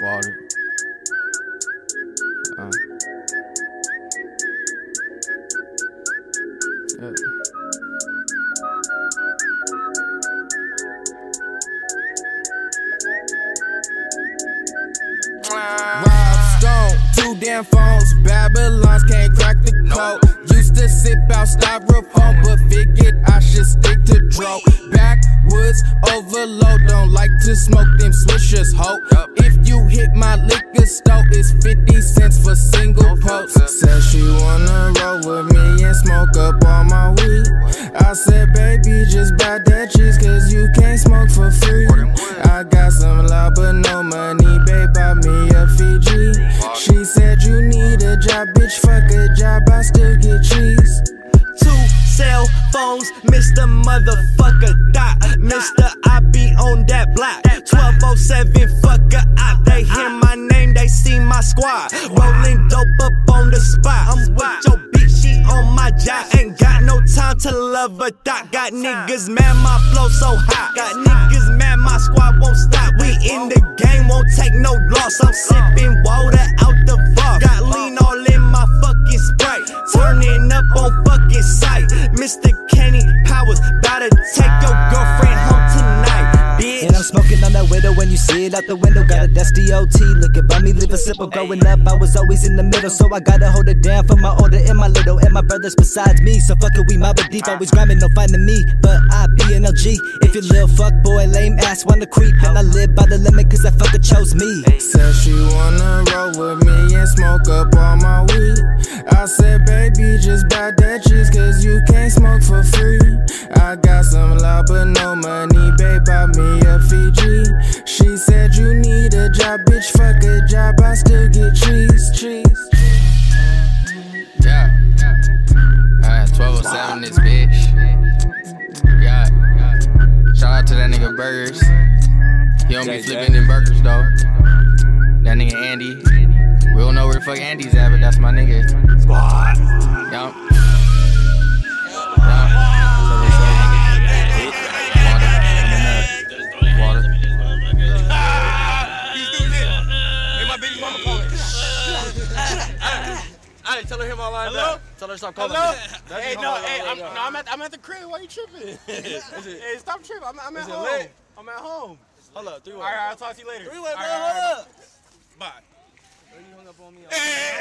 Water. Uh. Yeah. Rob Stone, two damn phones. Babylons can't crack the code. Used to sip out styrofoam, but figured I should stick to dro. Backwoods overload, don't like to smoke them swishers, ho. If you hit my liquor store, it's 50 cents for single post. Said she wanna roll with me and smoke up all my weed. I said, baby, just buy that cheese, cause you can't smoke for free. I got some love, but no money, babe, buy me a Fiji. She said, you need a job, bitch, fuck a job, I still get cheese. Two cell phones, Mr. Motherfucker Dot. 1207, fuck a op. They hear my name, they see my squad. Rolling dope up on the spot. I'm with your bitch, she on my job. Ain't got no time to love a dot. Got niggas mad, my flow so hot. Got niggas mad, my squad won't stop. We in the game, won't take no loss. I'm sipping water out the vault. Got lean all in my fucking sprite. Turning up on fucking sight. Mr. widow when you see it out the window. Got a dusty OT looking by me, live a simple. Growing up, I was always in the middle, so I gotta hold it down for my older and my little, and my brothers besides me. So fuck it, we mob deep, always grinding, no finding me. But I be an LG. If you little fuck boy, lame ass, wanna creep, and I live by the limit, cause that fucker chose me. Said she wanna roll with me and smoke up all my weed. I said, baby, just buy that cheese, cause you can't smoke for free. I got some love, but no money, babe, buy me a Fiji. Out to that nigga Burgers. He don't be flipping them burgers though. That nigga Andy. We don't know where the fuck Andy's at, but that's my nigga. Squad. Yup. Water. Tell her him my line Hello? Tell her to stop calling Hello? me. Hey, no, hey. I'm, no, I'm at, I'm at the crib. Why you tripping? hey, stop tripping. I'm, I'm at home. lit? I'm at home. Hold up, three All way. right, I'll talk to you later. Three way, All bro. right, all right, Hold up. Bye. You hung up on me. Hey,